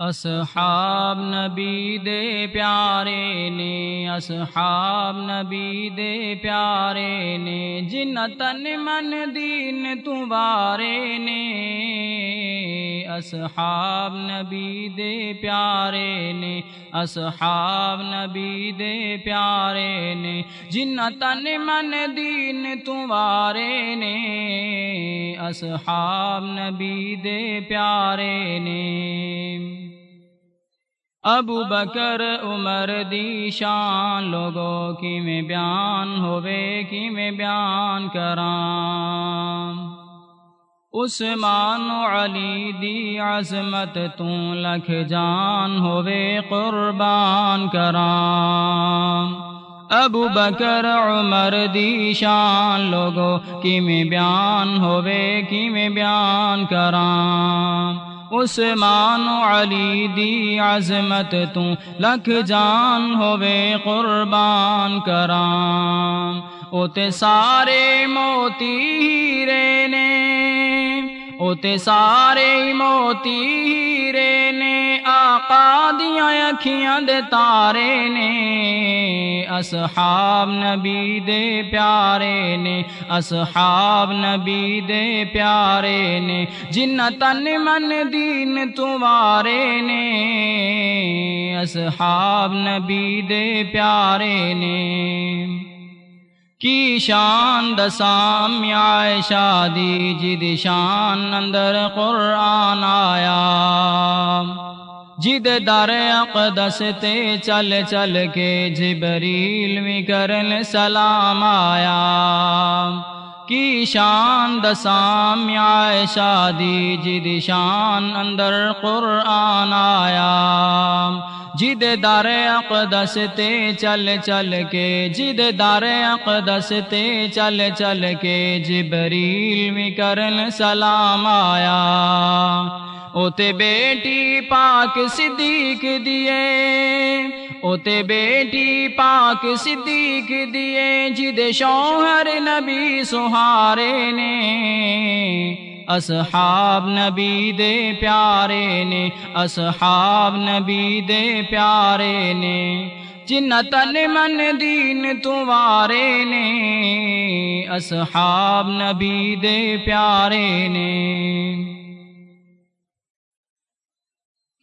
اصحاب نبی دے پیارے نے، اصحاب نبی دے پیارے نے جن تن من دین تمہارے نے۔ اصحاب نبی دے پیارے نے، اصحاب نبی دے پیارے نے جن تن من دین تمہارے نے۔ اصحاب نبی دے پیارے نے۔ ابو بکر عمر دی شان، لوگوں کی میں بیان ہوئے، کی میں بیان کرام۔ عثمان علی دی عظمت توں لکھ جان ہوئے، قربان کرام۔ ابو بکر عمر دی شان، لوگوں کی میں بیان ہوئے، کی میں بیان کرام۔ عثمان علی دی عظمت تو لکھ جان ہوے قربان کرام۔ اوتے سارے موتی ہیرے نے، اوتے سارے موتی ہیرے آقا دیا اکھیاں دے تارے نے، اصحاب نبی دے پیارے نے، اصحاب نبی دے پیارے نے جن تن من دین تمہارے نے، اصحاب نبی دے پیارے نے۔ کی شان دسام یا شادی جد شان اندر قرآن آیا۔ جد در اقدس تے چل چل کے جبریل بھی کرن سلام آیا۔ کی شان دسام یا شادی جد شان اندر قرآن آیا۔ جد دار اقدس تے چل چل کے جد دار اقدس تے چل چل کے جبریل بھی کرن سلام آیا۔ اوتے بیٹی پاک صدیق دیے اوتے بیٹی پاک صدیق دیے جد شوہر نبی سہارے نے، اصحاب نبی دے پیارے نے، اصحاب نبی دے پیارے نے جن تن من دین تمہارے نے، اصحاب نبی دے پیارے نے۔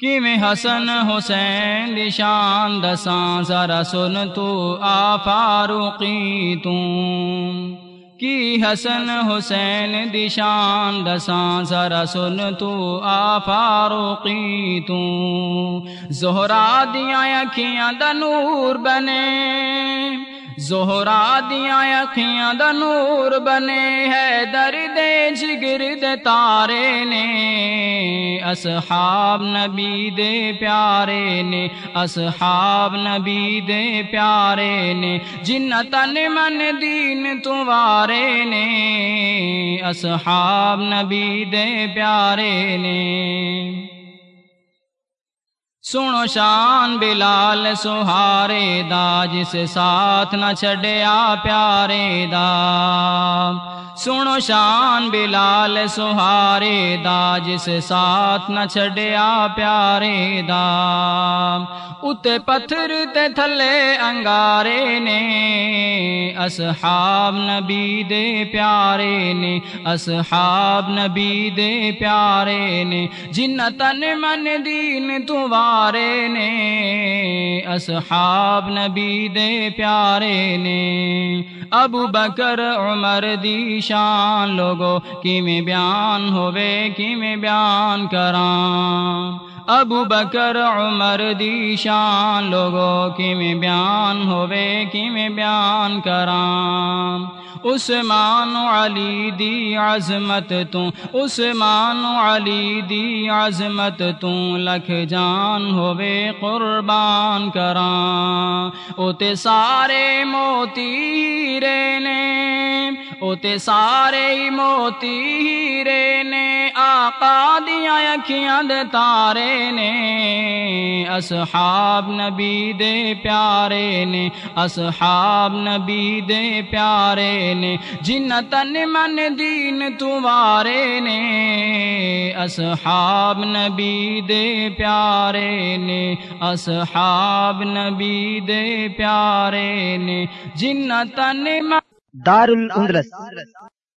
میں حسن حسین دشان دساں؟ ذرا سن تو آ فاروقی تم کی حسن حسین دشان دساں؟ ذرا سن تو آ فاروقی تم زہرا دیا اکھیاں دا نور بنے۔ زہرا دیا اکھیاں دا نور بنے۔ ہے درد جگر دے تارے نے۔ اصحاب نبی دے پیارے نے، اصحاب نبی دے پیارے نے جن تن من دین تمہارے نے، اصحاب نبی دے پیارے نے۔ سنو شان بلال سہارے دا جس ساتھ نہ چھڈیا پیارے دا سنو شان بلال سہارے دا جس ساتھ نہ چھڈیا پیارے دا اتے پتھر تے تھلے انگارے نے اصحاب نبی دے پیارے نے اصحاب نبی دے پیارے نے جن تن من دین سارے نے، اصحاب نبی دے پیارے نے۔ ابو بکر، عمر دی شان، لوگو کی میں بیان ہوئے کی میں بیان کراں۔ ابو بکر عمر دی شان، لوگوں کی میں بیان ہوئے، کی میں بیان کرام۔ عثمان علی دی عظمت تو، عثمان علی دی عظمت تو، لکھ جان ہوئے، قربان کرام۔ او تے سارے موتی ہیرے نے او تے سارے موتی ہیرے نے آقا دیا دے تارے نے، اصحاب نبی دے پیارے نے، اصحاب نبی دے پیارے نے جن تن من دین تمہارے نے، اصحاب نبی دے پیارے نے، اصحاب نبی دے پیارے نے جن تن من دار الاندلس